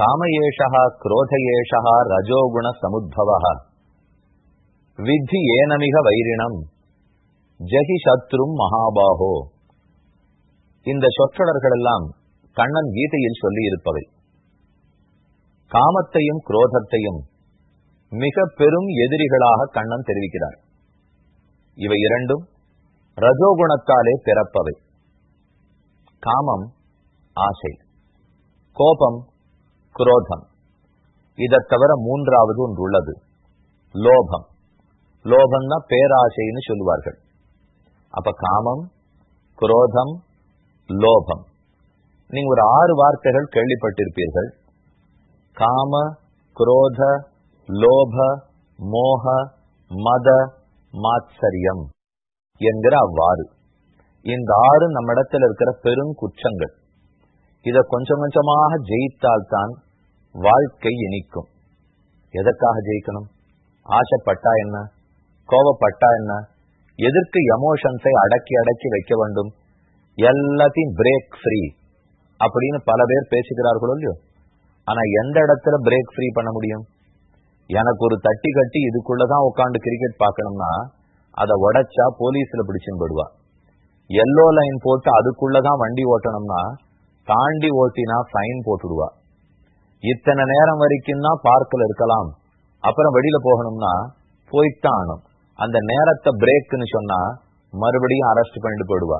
காமயேஷா குரோதயேஷா ரஜோகுண சமுத்பவ வித்தி ஏனமிக வைரிணம் ஜெகி சத்ரும் மகாபாகோ இந்த சொற்றொடர்கள் எல்லாம் கண்ணன் கீதையில் சொல்லி இருப்பவை காமத்தையும் குரோதத்தையும் மிக பெரும் எதிரிகளாக கண்ணன் தெரிவிக்கிறார். இவை இரண்டும் ரஜோகுணத்தாலே பிறப்பவை. காமம் ஆசை கோபம் குரோதம். இதை தவிர மூன்றாவது ஒன்று உள்ளது. லோபம். லோபம்னா பேராசைன்னு சொல்லுவார்கள். அப்ப காமம் குரோதம் லோபம். நீங்க ஒரு ஆறு வார்த்தைகள் கேள்விப்பட்டிருப்பீர்கள். காம குரோத லோப மோக மத மாத்சரியம் என்கிற அவ்வாறு. இந்த ஆறு நம்மிடத்தில் இருக்கிற பெரும் குற்றங்கள். இதை கொஞ்சம் கொஞ்சமாக ஜெயித்தால்தான் வாழ்க்கை இனிக்கும். எதற்காக ஜெயிக்கணும்? ஆசைப்பட்டா என்ன? கோவப்பட்டா என்ன? எதற்கு எமோஷன்ஸை அடக்கி அடக்கி வைக்க வேண்டும்? எல்லாத்தையும் பிரேக் ஃப்ரீ அப்படின்னு பல பேர் பேசுகிறார்களோ இல்லையோ? ஆனா எந்த இடத்துல பிரேக் ஃப்ரீ பண்ண முடியும்? எனக்கு ஒரு தட்டி கட்டி இதுக்குள்ளதான் உட்காந்து கிரிக்கெட் பார்க்கணும்னா அதை உடைச்சா போலீஸ்ல பிடிச்சுன்னு போடுவா எல்லோ லைன் போட்டு அதுக்குள்ளதான் வண்டி ஓட்டணும்னா தாண்டி ஓட்டினா ஃபைன் போட்டுடுவா. இத்தனை நேரம் வரைக்கும் தான் பார்க்கல இருக்கலாம். அப்புறம் வெளியில போகணும்னா போய்தான் ஆகணும். அந்த நேரத்தை பிரேக்னு சொன்னா மறுபடியும் அரெஸ்ட் பண்ணிட்டு போயிடுவா.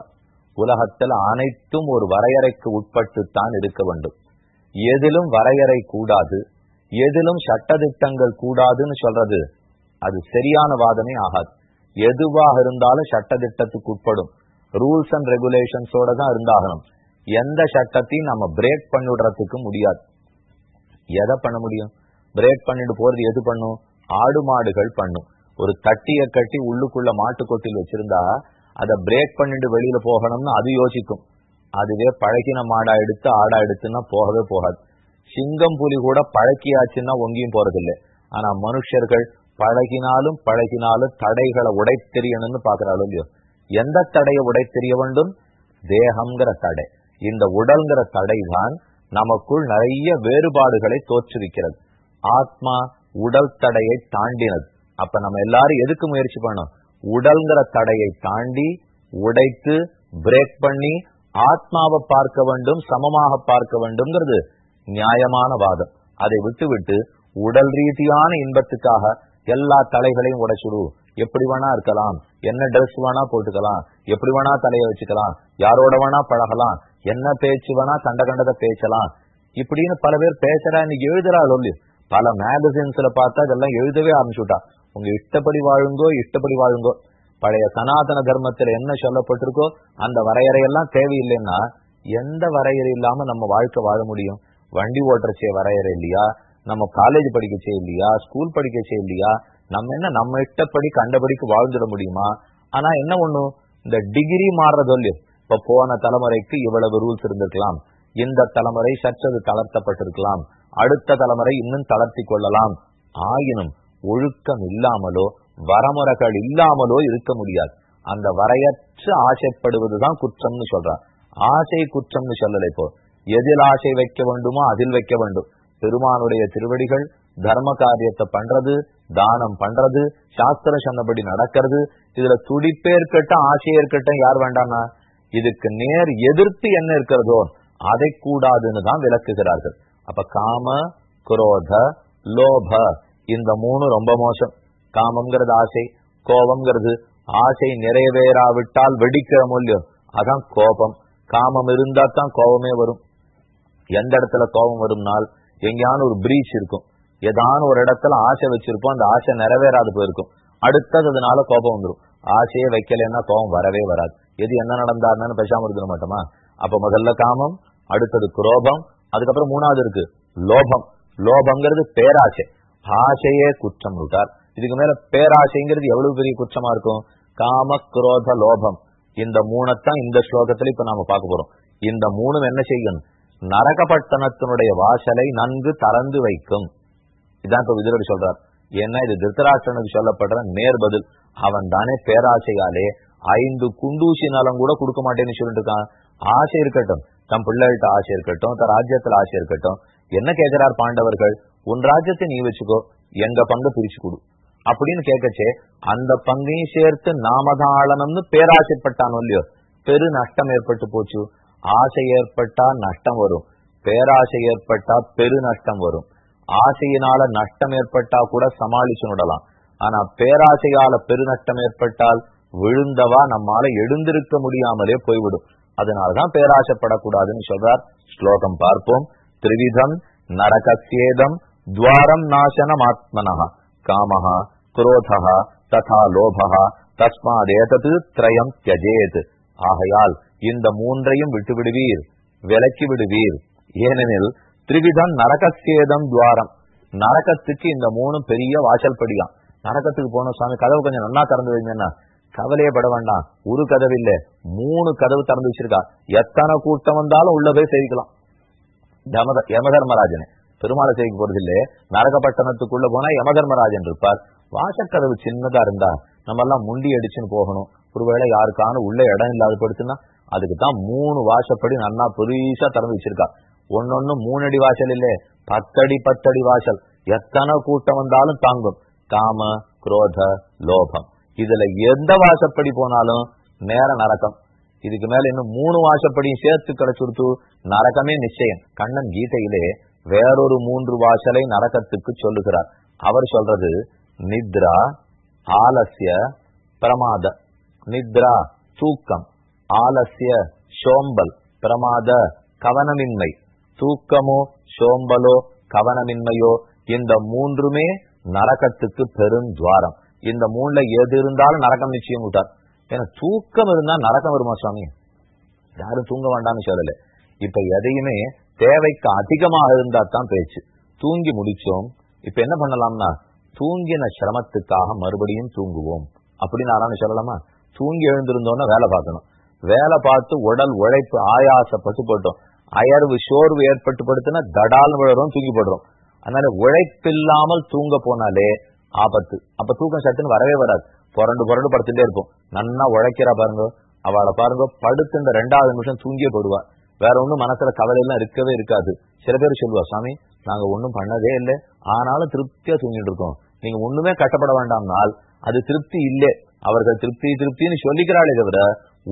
உலகத்துல அனைத்தும் ஒரு வரையறைக்கு உட்பட்டு தான் இருக்க வேண்டும். எதிலும் வரையறை கூடாது. எதிலும் சட்டத்திட்டங்கள் கூடாதுன்னு சொல்றது அது சரியான வாதமே ஆகாது. எதுவாக இருந்தாலும் சட்டத்திட்டத்துக்கு உட்படும். ரூல்ஸ் அண்ட் ரெகுலேஷன்ஸோட தான் இருந்தாகணும். எந்த சட்டத்தையும் நம்ம பிரேக் பண்ணிவிடுறதுக்கு முடியாது. எதை பண்ண முடியும்? பிரேக் பண்ணிட்டு போறது எது பண்ணும்? ஆடு மாடுகள் பண்ணும். ஒரு தட்டிய கட்டி உள்ளுக்குள்ள மாட்டு கொட்டில் வச்சிருந்தா அதை பிரேக் பண்ணிட்டு வெளியில போகணும்னு அது யோசிக்கும். அதுவே பழகின மாடா எடுத்து ஆடா எடுத்துன்னா போகவே போகாது. சிங்கம் புலி கூட பழக்கியாச்சுன்னா ஒங்கியும் போறதில்லை. ஆனா மனுஷர்கள் பழகினாலும் பழகினாலும் தடைகளை உடை தெரியணும்னு பாக்குறாலும் இல்லையோ? எந்த தடையை உடை தெரிய வேண்டும்? தேகம்ங்கிற தடை. இந்த உடல்ங்கிற தடை தான் நமக்குள் நிறைய வேறுபாடுகளை தோற்றுவிக்கிறது. ஆத்மா உடல் தடையை தாண்டினது. அப்ப நம்ம எல்லாரும் எதுக்கு முயற்சி பண்ணோம் உடல்ங்கிற தடையை தாண்டி உடைத்து பிரேக் பண்ணி ஆத்மாவை பார்க்க வேண்டும் சமமாக பார்க்க வேண்டும்ங்கிறது நியாயமான வாதம். அதை விட்டுவிட்டு உடல் ரீதியான இன்பத்துக்காக எல்லா தலைகளையும் உடைச்சுடு. எப்படி வேணா இருக்கலாம். என்ன ட்ரெஸ் வேணா போட்டுக்கலாம். எப்படி வேணா தலையை வச்சுக்கலாம். யாரோட வேணா பழகலாம். என்ன பேச்சு வேணா கண்ட கண்டதை பேசலாம். இப்படின்னு பல பேர் பேசுறா இன்னைக்கு எழுதுறா சொல்லி. பல மேகசின்ஸ்ல பார்த்தா இதெல்லாம் எழுதவே ஆரம்பிச்சுட்டா. உங்க இஷ்டப்படி வாழுங்கோ இஷ்டப்படி வாழுங்கோ. பழைய சனாதன தர்மத்துல என்ன சொல்லப்பட்டிருக்கோ அந்த வரையறையெல்லாம் தேவையில்லைன்னா எந்த வரையறை இல்லாம நம்ம வாழ்க்கை வாழ முடியும்? வண்டி ஓட்டுறச்சே வரையறை இல்லையா? நம்ம காலேஜ் படிக்கச்சே இல்லையா? ஸ்கூல் படிக்கச்சே இல்லையா? நம்ம என்ன நம்ம இஷ்டப்படி கண்டபடிக்கு வாழ்ந்துட முடியுமா? ஆனா என்ன ஒண்ணு? இந்த டிகிரி மாறுறது இல்லையோ இப்ப போன தலைமுறைக்கு இவ்வளவு ரூல்ஸ் இருந்திருக்கலாம். இந்த தலைமுறை சற்றது தளர்த்தப்பட்டிருக்கலாம். அடுத்த தலைமுறை இன்னும் தளர்த்தி கொள்ளலாம். ஆயினும் ஒழுக்கம் இல்லாமலோ வரமுறைகள் இல்லாமலோ இருக்க முடியாது. அந்த வரையற்று ஆசைப்படுவதுதான் குற்றம்னு சொல்றான் ஆசை குற்றம்னு சொல்லல இப்போ. எதில் ஆசை வைக்க வேண்டுமோ அதில் வைக்க வேண்டும். பெருமானுடைய திருவடிகள் தர்ம காரியத்தை பண்றது தானம் பண்றது சாஸ்திர சொன்னபடி நடக்கிறது. இதுல துடிப்பே இருக்கட்டும் ஆசையே இருக்கட்டும் யார் வேண்டாம்னா? இதுக்கு நேர் எதிர்த்து என்ன இருக்கிறதோ அதை கூடாதுன்னு தான் விளக்குகிறார்கள். அப்ப காம குரோத லோப இந்த மூணு ரொம்ப மோசம். காமம்ங்கிறது ஆசை கோபம்ங்கிறது ஆசை நிறைவேறாவிட்டால் வெடிக்கிற மூலியம். அதான் கோபம். காமம் இருந்தா தான் கோபமே வரும். எந்த இடத்துல கோபம் வரும்னால் எங்கேயான ஒரு பிரீச் இருக்கும். ஏதான ஒரு இடத்துல ஆசை வச்சிருப்போம் அந்த ஆசை நிறைவேறாது போயிருக்கும். அடுத்தது அதனால கோபம் வந்துடும் ஆசையே வைக்கலன்னா கோபம் வரவே வராது. எது என்ன நடந்தாருன்னு பேசாம இருந்துட மாட்டோமா? அப்ப முதல்ல காமம் அடுத்தது குரோபம் அதுக்கப்புறம் மூணாவது இருக்கு லோபம். லோபங்கிறது பேராசை. ஆசையே குற்றம் விட்டார் இதுக்கு மேல பேராசைங்கிறது எவ்வளவு பெரிய குற்றமா இருக்கும்? காம குரோத லோபம். இந்த மூணைத்தான் இந்த ஸ்லோகத்துல இப்ப நாம பார்க்க போறோம். இந்த மூணும் என்ன செய்யும்? நரகப்பட்டணத்தினுடைய வாசலை நன்கு திறந்து வைக்கும். இதான் இப்ப விதுரடி சொல்றார். ஏன்னா இது திருத்தராஷ்டனுக்கு சொல்லப்படுற நேர் பதில்? அவன் தானே பேராசையாலே ஐந்து குண்டூசினாலும் நலம் கூட கொடுக்க மாட்டேன்னு சொல்லிட்டு இருக்கான் ஆசை இருக்கட்டும். தன் பிள்ளைகிட்ட ஆசை இருக்கட்டும் தன் ராஜ்யத்துல ஆசை இருக்கட்டும். என்ன கேட்கிறார் பாண்டவர்கள்? உன் ராஜ்யத்தை நீ வச்சுக்கோ எங்க பங்கு பிரிச்சு கொடு. அப்படின்னு கேட்கச்சே அந்த பங்கையும் சேர்த்து நாமதாளனம்னு பேராசைப்பட்டானோ இல்லையோ? பெரு நஷ்டம் ஏற்பட்டு போச்சு. ஆசை ஏற்பட்டா நஷ்டம் வரும். பேராசை ஏற்பட்டா பெரு நஷ்டம் வரும். ஆசையினால நஷ்டம் ஏற்பட்டா கூட சமாளிச்சு விடலாம். ஆனா பேராசையால பெரு நஷ்டம் ஏற்பட்டால் விழுந்தவா நம்மால எழுந்திருக்க முடியாமலே போய்விடும். அதனாலதான் பேராசைப்படக்கூடாதுன்னு சொல்றார். ஸ்லோகம் பார்ப்போம். திரிவிதம் நரகசேதம் துவாரம் நாசனம் ஆத்மனா காமஹா குரோதா ததா லோபா தஸ்மாதேதது திரயம் தியஜேத் ஆகையால் இந்த மூன்றையும் விட்டு விடுவீர் விலக்கி விடுவீர் ஏனெனில் திரிவிதம் நரகசேதம் துவாரம். நரகத்துக்கு இந்த மூணு பெரிய வாசல் படியாம் நரகத்துக்கு போன சுவாமி கதவு கொஞ்சம் நல்லா திறந்து வைங்கன்னா கவலையே பட வேண்டாம். ஒரு கதவு இல்ல. மூணு கதவு திறந்து வச்சிருக்கா. எத்தனை கூட்டம் வந்தாலும் உள்ள போய் சேவிக்கலாம் யமதர்மராஜன். பெருமாளை சேவிக்க போறது இல்ல நரகப்பட்டணத்துக்குள்ள போனா யமதர்மராஜன் இருப்பார். வாசக்கதவு சின்னதா இருந்தா நம்ம எல்லாம் முண்டி அடிச்சுன்னு போகணும். ஒருவேளை யாருக்கான உள்ள இடம் இல்லாத படுத்துன்னா அதுக்கு தான் மூணு வாசப்படி நல்லா பெருசா திறந்து வச்சிருக்கா. ஒன்னொன்னு மூணு அடி வாசல் இல்ல. பத்தடி பத்தடி வாசல். எத்தனை கூட்டம் வந்தாலும் தாங்கும். காம குரோத லோபம். இதுல எந்த வாசப்படி போனாலும் நேர நரக்கம் இதுக்கு மேல இன்னும் மூணு வாசப்படியும் சேர்த்து கிடைச்சுடுத்து நரகமே நிச்சயம். கண்ணன் கீதையிலே வேறொரு மூன்று வாசலை நரகத்துக்கு சொல்லுகிறார். அவர் சொல்றது நித்ரா ஆலசிய பிரமாத. நித்ரா தூக்கம். ஆலசிய சோம்பல். பிரமாத கவனமின்மை. தூக்கமோ சோம்பலோ கவனமின்மையோ இந்த மூன்றுமே நரகத்துக்கு பெருந்துவாரம் இந்த மூணுல எது இருந்தாலும் நரகம் நிச்சயம் விட்டார் ஏன்னா தூக்கம் இருந்தா நரக்கம் வருமா சுவாமி? யாரும் தூங்க வேண்டாம்னு சொல்லல. இப்ப எதையுமே தேவைக்கு அதிகமாக இருந்தா தான் பேச்சு. தூங்கி முடிச்சோம். இப்ப என்ன பண்ணலாம்னா தூங்கின சிரமத்துக்காக மறுபடியும் தூங்குவோம். அப்படின்னு ஆனாலும் சொல்லலாமா? தூங்கி எழுந்திருந்தோம்னா வேலை பார்க்கணும். வேலை பார்த்து உடல் உழைப்பு ஆயாசப்பட்டு போட்டோம். அயர்வு சோர்வு ஏற்பட்டு படுத்துனா தடால் விழறோம் தூங்கி போடுறோம். அதனால உழைப்பில்லாமல் தூங்க போனாலே ஆபத்து. அப்ப தூக்கம் சட்டுன்னு வரவே வராது. புரண்டு புரண்டு படுத்துட்டே இருப்போம் நன்னா உழைக்கிறா பாருங்க. அவளை பாருங்க. படுத்து இந்த ரெண்டாவது நிமிஷம் தூங்கியே போடுவா. வேற ஒன்றும் மனசுல கவலை எல்லாம் இருக்கவே இருக்காது. சில பேர் சொல்லுவா சாமி நாங்க ஒன்றும் பண்ணதே இல்லை. ஆனாலும் திருப்தியா தூங்கிட்டு இருக்கோம். நீங்க ஒண்ணுமே கஷ்டப்பட வேண்டாம்னால் அது திருப்தி இல்லை. அவர்கள் திருப்தி திருப்தின்னு சொல்லிக்கிறாளே தவிர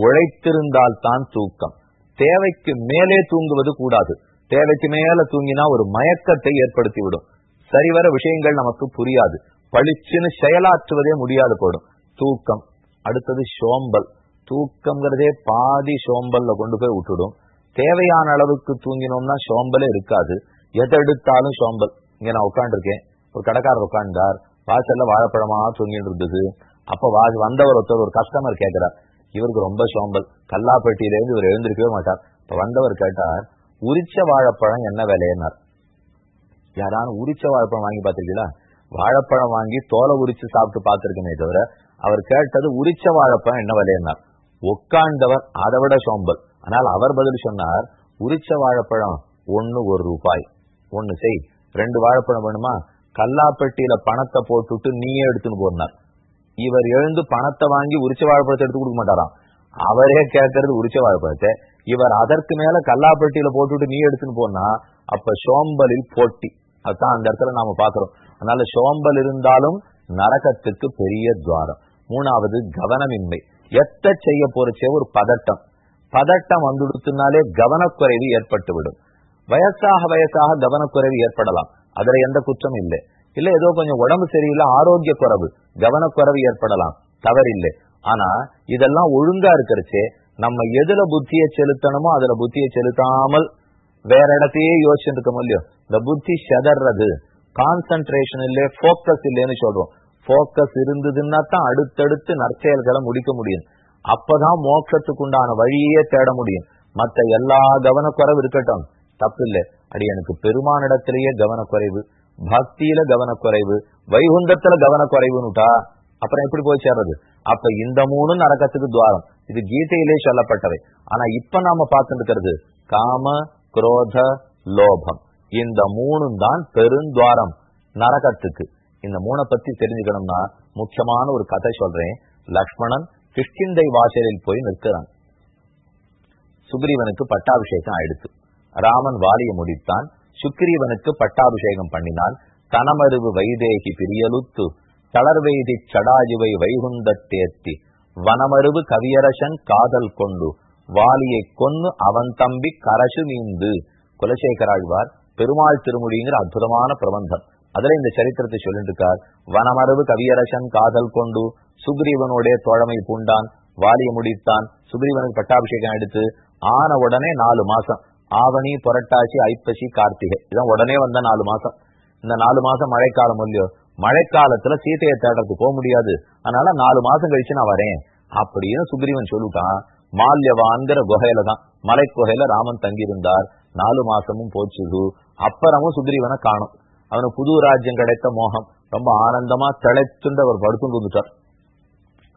உழைத்திருந்தால் தான் தூக்கம். தேவைக்கு மேலே தூங்குவது கூடாது. தேவைக்கு மேல தூங்கினா ஒரு மயக்கத்தை ஏற்படுத்தி விடும் சரிவர விஷயங்கள் நமக்கு புரியாது. பளிச்சுன்னு செயலாற்றுவதே முடியாது போடும். தூக்கம். அடுத்தது சோம்பல். தூக்கம்ங்கிறதே பாதி சோம்பல்ல கொண்டு போய் விட்டுடும். தேவையான அளவுக்கு தூங்கினோம்னா சோம்பலே இருக்காது. எதை எடுத்தாலும் சோம்பல். இங்க நான் உட்காந்துருக்கேன் ஒரு கடைக்காரர் உட்கார்ந்தார். வாசல்ல வாழைப்பழமா தூங்கிட்டு இருந்தது. அப்ப வா வந்தவர் ஒருத்தர் ஒரு கஸ்டமர் கேட்கிறார் இவருக்கு ரொம்ப சோம்பல். கல்லாப்பட்டியிலேருந்து இவர் எழுந்திருக்கவே மாட்டார். இப்ப வந்தவர் கேட்டார் உரிச்ச வாழைப்பழம் என்ன விலையினார் யாராலும் உரிச்ச வாழைப்பழம் வாங்கி பார்த்திருக்கீங்களா? வாழைப்பழம் வாங்கி தோலை உரிச்சு சாப்பிட்டு பார்த்திருக்கனே தவிர அவர் கேட்டது உரிச்ச வாழைப்பழம் என்ன விலையினார் உட்கார்ந்தவர் அதை விட சோம்பல். ஆனால் அவர் பதில் சொன்னார் உரிச்ச வாழைப்பழம் ஒன்னு ஒரு ரூபாய். ஒன்னு செய் ரெண்டு வாழைப்பழம் வேணுமா? கல்லாப்பெட்டியில பணத்தை போட்டுட்டு நீயே எடுத்துன்னு போனார். இவர் எழுந்து பணத்தை வாங்கி உரிச்ச வாழைப்பழத்தை எடுத்து கொடுக்க மாட்டாராம். அவரே கேட்கறது உரிச்ச வாழைப்பழத்தை. இவர் அதற்கு மேல கல்லாப்பெட்டியில போட்டுட்டு நீ எடுத்துன்னு போனா அப்ப சோம்பலில் போட்டி. அதுதான் அந்த இடத்துல நாம பாக்குறோம் அதனால சோம்பல் இருந்தாலும் நரகத்துக்கு பெரிய துவாரம். மூணாவது கவனமின்மை. எத்த செய்ய போறச்சே ஒரு பதட்டம். பதட்டம் வந்துடுத்துனாலே கவனக்குறைவு ஏற்பட்டுவிடும். வயசாக வயசாக கவனக்குறைவு ஏற்படலாம். அதுல எந்த குற்றம் இல்லை. இல்ல ஏதோ கொஞ்சம் உடம்பு சரியில்லை ஆரோக்கிய குறைவு கவனக்குறைவு ஏற்படலாம். தவறில்லை. ஆனா இதெல்லாம் ஒழுங்கா இருக்கிறச்சே நம்ம எதுல புத்தியை செலுத்தணுமோ அதுல புத்தியை செலுத்தாமல் வேற இடத்தையே யோசிச்சுட்டு இருக்க இந்த புத்தி செதறது கான்சன்ட்ரேஷன் இல்ல போக்கஸ் இல்லைன்னு சொல்றோம். போக்கஸ் இருந்ததுன்னா தான் அடுத்தடுத்து நற்செயல்களை முடிக்க முடியும். அப்பதான் மோட்சத்துக்கு உண்டான வழியே தேட முடியும். மத்த எல்லா கவனக்குறைவு இருக்கட்டும். தப்பு இல்லை. அடி எனக்கு பெருமானிடத்திலேயே கவனக்குறைவு பக்தியில கவனக்குறைவு வைகுண்டத்துல கவனக்குறைவுன்னுட்டா அப்புறம் எப்படி போய் சேர்றது? அப்ப இந்த மூணு நரக்கத்துக்கு துவாரம். இது கீதையிலே சொல்லப்பட்டவை. ஆனா இப்ப நாம பார்த்துட்டு இருக்கிறது காம குரோத லோபம். இந்த மூணும் தான் பெருந்துவாரம் நரகத்துக்கு. இந்த மூணை பத்தி தெரிஞ்சுக்கணும்னா முக்கியமான ஒரு கதை சொல்றேன். லக்ஷ்மணன் கிஷ்கிந்தை வாசலில் போய் நிற்கிறான். சுக்ரீவனுக்கு பட்டாபிஷேகம் ஆயிடுத்து. ராமன் வாலிய முடித்தான். சுக்ரீவனுக்கு பட்டாபிஷேகம் பண்ணினான். தனமருவு வைதேகி பிரியலுத்து தளர்வெய்தி சடாயுவை வைகுந்தத்தேத்தி வனமருவு கவியரசன் காதல் கொண்டு வாலியை கொன்னு அவன் தம்பி கரசு மீந்து குலசேகராழ்வார் பெருமாள் திருமொழிங்கிற அற்புதமான பிரபந்தம். அதுல இந்த சரித்திரத்தை சொல்லிட்டு இருக்கார் வனமரபு கவியரசன் காதல் கொண்டு சுக்ரீவனுடைய தோழமை பூண்டான் வாலியை முடித்தான். சுக்ரீவனுக்கு பட்டாபிஷேகம் எடுத்து ஆன உடனே நாலு மாசம். ஆவணி புரட்டாசி ஐப்பசி கார்த்திகை. இதான் உடனே வந்த நாலு மாசம். இந்த நாலு மாசம் மழைக்காலம் இல்லையோ? மழைக்காலத்துல சீதையை தேடுறதுக்கு போக முடியாது. அதனால நாலு மாசம் கழிச்சு நான் வரேன். அப்படின்னு சுக்ரீவன் சொல்லிட்டான். மால்யவான்கிற குகையில தான். மலை குகையில ராமன் தங்கியிருந்தார். நாலு மாசமும் போச்சுது. அப்புறமும் சுக்ரீவனை காணும். அவனுக்கு புது ராஜ்யம் கிடைத்த மோகம். ரொம்ப ஆனந்தமா திளைச்சுண்டு அவர் படுத்துட்டு வந்துட்டார்.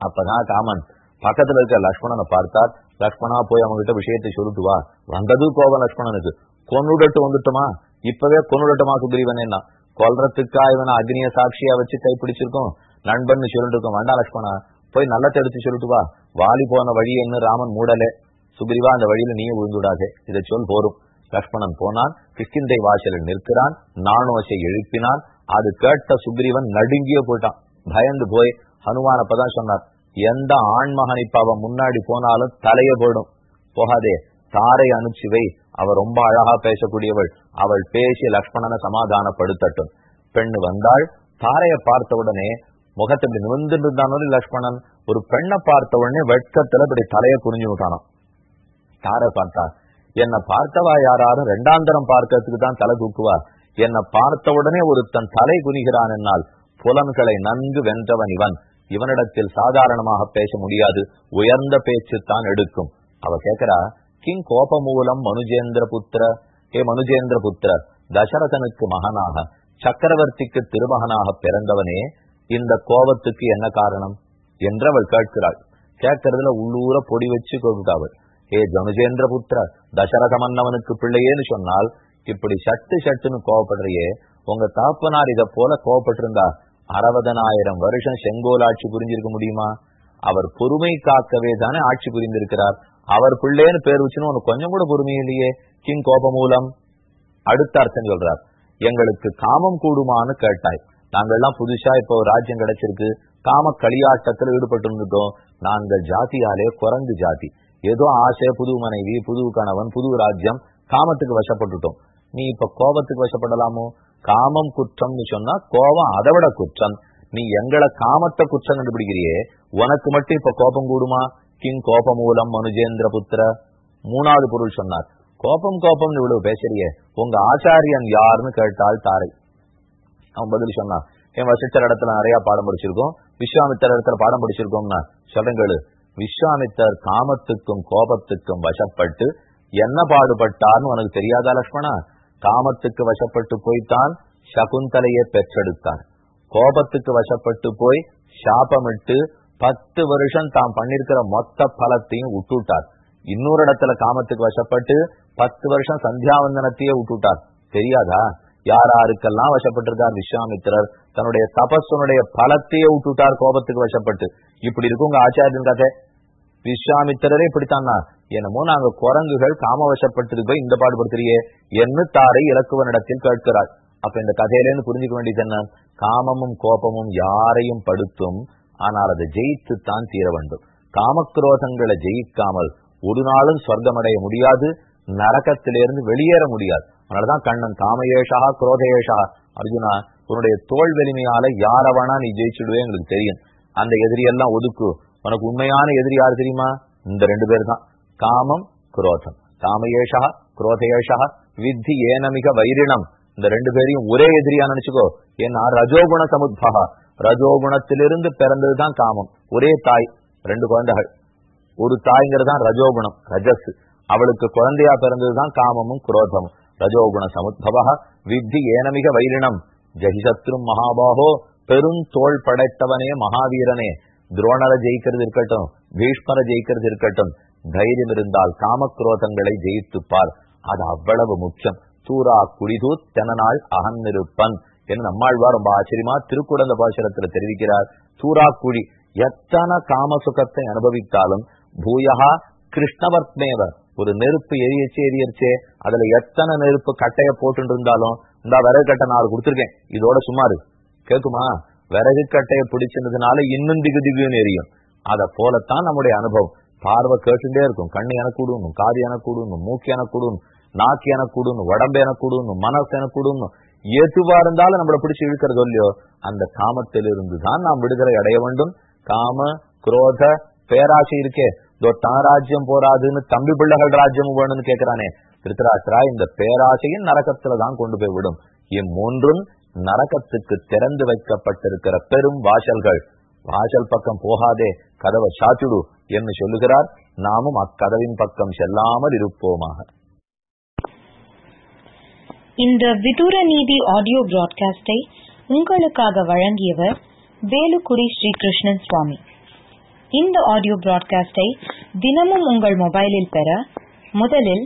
அப்பதான் காமன் பக்கத்துல இருக்க லக்ஷ்மணனை பார்த்தார். லக்ஷ்மணா போய் அவங்க கிட்ட விஷயத்தை சொல்லிட்டு வா. வந்தது கோபம் லக்ஷ்மணனுக்கு. கொன்னுடட்டு வந்துட்டுமா? இப்பவே கொன்னுடட்டுமா சுக்ரீவன் என்ன கொல்றதுக்கா இவனை அக்னிய சாட்சியா வச்சு கைப்பிடிச்சிருக்கோம் நண்பன் சொல்லிட்டு இருக்கோம். வேண்டா லக்ஷ்மணா போய் நல்ல எடுத்து சொல்லிட்டு வா. வாலி போன வழி என்ன? ராமன் மூடலே. சுக்ரீவா அந்த வழியில நீயே விழுந்துடாதே. இதை சொல் போரும். லக்ஷ்மணன் போனான் கிஷ்கிந்தை வாசலில் நிற்கிறான் நானோசை எழுப்பினான் அது கேட்ட சுக்ரீவன் நடுங்கிய போயிட்டான். பயந்து போய் ஹனுமான் அப்பதான் சொன்னார் எந்த ஆண்மகன் இப்ப அவன் முன்னாடி போனாலும் தலைய போயிடும் போகாதே தாரை அனுப்பிச்சு வை அவ ரொம்ப அழகா பேசக்கூடியவள் அவள் பேசி லக்ஷ்மணனை சமாதானப்படுத்தட்டும். பெண்ணு வந்தாள் தாரைய பார்த்த உடனே முகத்தை இப்படி நிமிர்ந்து இருந்தானோ லக்ஷ்மணன் ஒரு பெண்ணை பார்த்த உடனே வெட்கத்துல இப்படி தலைய புரிஞ்சு விட்டானான் தாரை பார்த்தா என்னை பார்த்தவா யாராரும் ரெண்டாந்தரம் பார்க்கறதுக்கு தான் தலை தூக்குவா என்னை பார்த்த உடனே ஒருத்தன் தலை குனிகிறான் என்னால். புலன்களை நன்கு வென்றவன் இவன். இவனிடத்தில் சாதாரணமாக பேச முடியாது. உயர்ந்த பேச்சு தான் எடுக்கும். அவ கேக்குறா கிங் கோபமூலம் மனுஜேந்திர புத்திர ஏ மனுஜேந்திர புத்திர தசரதனுக்கு மகனாக சக்கரவர்த்திக்கு திருமகனாக பிறந்தவனே இந்த கோபத்துக்கு என்ன காரணம்? என்று அவள் கேட்கிறாள். கேட்கறதுல உள்ளூர பொடி வச்சு கொடுத்தாவள் ஏ ஜனுஜேந்திர புத்திர தசரத மன்னவனுக்கு பிள்ளையேன்னு சொன்னால் இப்படி சட்டு சட்டுன்னு கோவப்படுறியே உங்க தாப்பனார் இத போல கோவப்பட்டிருந்தா அறுபதனாயிரம் வருஷம் செங்கோல் ஆட்சி புரிஞ்சிருக்க முடியுமா? அவர் பொறுமை காக்கவே தானே ஆட்சி புரிந்திருக்கிறார். அவர் பிள்ளைன்னு பேர் வச்சுன்னு உனக்கு கொஞ்சம் கூட பொறுமை இல்லையே கிங் கோபமூலம் அடுத்த அர்த்தம் சொல்றார். எங்களுக்கு காமம் கூடுமான்னு கேட்டாய். நாங்கள்லாம் புதுசா இப்போ ராஜ்யம் கிடைச்சிருக்கு. காம களியாட்டத்தில் ஈடுபட்டு இருந்துட்டோம் நாங்கள் ஜாதியாலே குரங்கு ஜாதி. ஏதோ ஆசை புது மனைவி புது கணவன் புது ராஜ்யம் காமத்துக்கு வசப்பட்டுட்டோம். நீ இப்ப கோபத்துக்கு வசப்படலாமோ? காமம் குற்றம்னு சொன்னா கோபம் அதை விட குற்றம். நீ எங்களை காமத்தை குற்றம் கண்டுபிடிக்கிறியே? உனக்கு மட்டும் இப்ப கோபம் கூடுமா? கிங் கோபமூலம் மனுஜேந்திர புத்திர. மூணாவது பொருள் சொன்னார். கோபம் கோபம் இவ்வளவு பேசுறியே உங்க ஆச்சாரியன் யாருன்னு கேட்டால் தாரை. அவன் பதில் சொன்னான். என் வசிச்சர் இடத்துல நிறைய பாடம் படிச்சிருக்கோம். விஸ்வாமித்தர் இடத்துல பாடம் படிச்சிருக்கோம்னா சொல்லுங்கள் விஸ்வாமித்தர் காமத்துக்கும் கோபத்துக்கும் வசப்பட்டு என்ன பாடுபட்டார்னு உனக்கு தெரியாதா லக்ஷ்மணா? காமத்துக்கு வசப்பட்டு போய்த்தான் சகுந்தலையை பெற்றெடுத்தார் கோபத்துக்கு வசப்பட்டு போய் சாபமிட்டு பத்து வருஷம் தாம் பண்ணிருக்கிற மொத்த பலத்தையும் விட்டுட்டார் இன்னொரு இடத்துல காமத்துக்கு வசப்பட்டு பத்து வருஷம் சந்தியாவந்தனத்தையே விட்டுட்டார் தெரியாதா? யார் யாருக்கெல்லாம் வசப்பட்டிருக்கார் விஸ்வாமித்திரர்? தன்னுடைய தபஸனுடைய பலத்தையே விட்டுட்டார் கோபத்துக்கு வசப்பட்டு. இப்படி இருக்கும் உங்க ஆச்சாரியன் கதை. விஸ்வாமித்திரரே இப்படித்தானா என்னமோ நாங்க குரங்குகள் காம வசப்பட்டு போய் இந்த பாடுபடுத்துறியே என்ன தாரை இலக்குவனிடத்தில் கேட்கிறார். அப்ப இந்த கதையிலேருந்து புரிஞ்சுக்க வேண்டியது என்ன? காமமும் கோபமும் யாரையும் படுத்தும் ஆனால் அதை ஜெயித்து தான் தீர வேண்டும். காமக்ரோதங்களை ஜெயிக்காமல் ஒரு நாளும் சொர்க்கமடைய முடியாது நரகத்திலிருந்து வெளியேற முடியாது. அதனாலதான் கண்ணன் காமயேஷா குரோதயேஷா அர்ஜுனா உன்னுடைய தோல் வலிமையால யார வேணா நீ ஜெயிச்சுடுவே எங்களுக்கு தெரியும். அந்த எதிரியெல்லாம் ஒதுக்கு. உனக்கு உண்மையான எதிரி யாரு தெரியுமா? இந்த ரெண்டு பேர் தான். காமம் குரோதம். காமயேஷா குரோதயேஷா வித்தி ஏனமிக வைரிணம். இந்த ரெண்டு பேரையும் ஒரே எதிரியா நினைச்சுக்கோ. ஏன்னா ரஜோகுண சமுத்பகா. ரஜோகுணத்திலிருந்து பிறந்ததுதான் காமம். ஒரே தாய் ரெண்டு குழந்தைகள். ஒரு தாய்ங்கிறதான் ரஜோகுணம் ரஜஸ். அவளுக்கு குழந்தையா பிறந்ததுதான் காமமும் குரோதமும். ரஜோகுண சமுத்பவா வித்தி ஏனமிக வைரிணம். ஜெகிசத்ரும் மகாபாகோ பெரும் தோல் படைத்தவனே மகாவீரனே. துரோணரை ஜெயிக்கிறது இருக்கட்டும் பீஷ்மரை ஜெயிக்கிறது இருக்கட்டும் தைரியம் இருந்தால் காமக்ரோதங்களை ஜெயித்துப்பார். அது அவ்வளவு முக்கியம். தூரா குடிதூ தெனநாள் அகன்னிருப்பன் என்று நம்மாழ்வார் ரொம்ப ஆச்சரியமா திருக்குடந்த பாசனத்துல தெரிவிக்கிறார். தூரா குழி எத்தனை காம சுகத்தை அனுபவித்தாலும் பூயகா கிருஷ்ணவர்த்மேவ ஒரு நெருப்பு எரியச்சே எரியச்சே அதுல எத்தனை நெருப்பு கட்டைய போட்டு இருந்தாலும் இந்த விறகு கட்டை நாலு கொடுத்துருக்கேன். இதோட சுமாரு கேக்குமா? விறகு கட்டையை பிடிச்சிருந்ததுனால இன்னும் திகு திகுன்னு எரியும். அத போலத்தான் நம்முடைய அனுபவம். பார்வை கேட்டுட்டே இருக்கும். கண்ணு என கூடணும் காது எனக்கு கூடணும் மூக்கு என கூடணும் நாக்கு என கூடணும் உடம்பு என கூடணும் மனசு என கூடணும் எதுவா இருந்தாலும் நம்மளை பிடிச்சி இழுக்கிறதோ இல்லையோ அந்த காமத்திலிருந்து தான் நாம் விடுதலை அடைய வேண்டும். காம குரோத பேராசை இருக்கே. இதோ தான் ராஜ்யம் போராதுன்னு தம்பி பிள்ளைகள் ராஜ்யம் வேணும்னு கேட்கிறானே திருத்தராஷ்டிரா இந்த பேராசையும் நரகத்துல தான் கொண்டு போய் விடும். இம்மூன்றும் நரகத்துக்கு திறந்து வைக்கப்பட்டிருக்கிற பெரும் வாசல்கள். வாசல் பக்கம் போகாதே கதவை சாத்திடு என்று சொல்லுகிறார். நாமும் அக்கதவின் பக்கம் செல்லாமல் இருப்போமாக. இந்த விதூர நீதி ஆடியோ பிராட்காஸ்டை உங்களுக்காக வழங்கியவர் வேலுக்குடி ஸ்ரீகிருஷ்ணன் சுவாமி. இந்த ஆடியோ பிராட்காஸ்டை தினமும் உங்கள் மொபைலில் பெற முதலில்